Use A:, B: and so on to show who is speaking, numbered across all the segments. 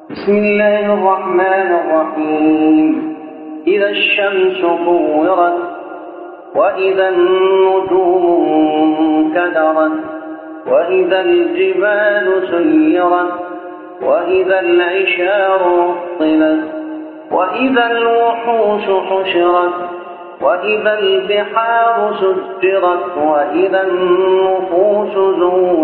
A: بسم الله الرحمن الرحيم. إذا الشمس كورت وإذا النجوم انكدرت وإذا الجبال سيرت وإذا العشار عطلت وإذا الوحوش حشرت وإذا البحار سجرت وإذا النفوس زوجت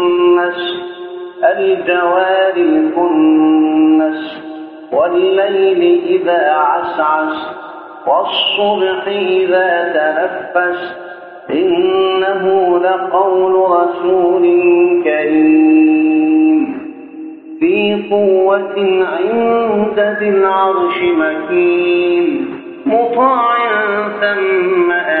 A: الجوار الكنس والليل إذا عسعس والصبح إذا تنفس إنه لقول رسول كريم. في قوة عند ذي العرش مكين مطاع ثم وما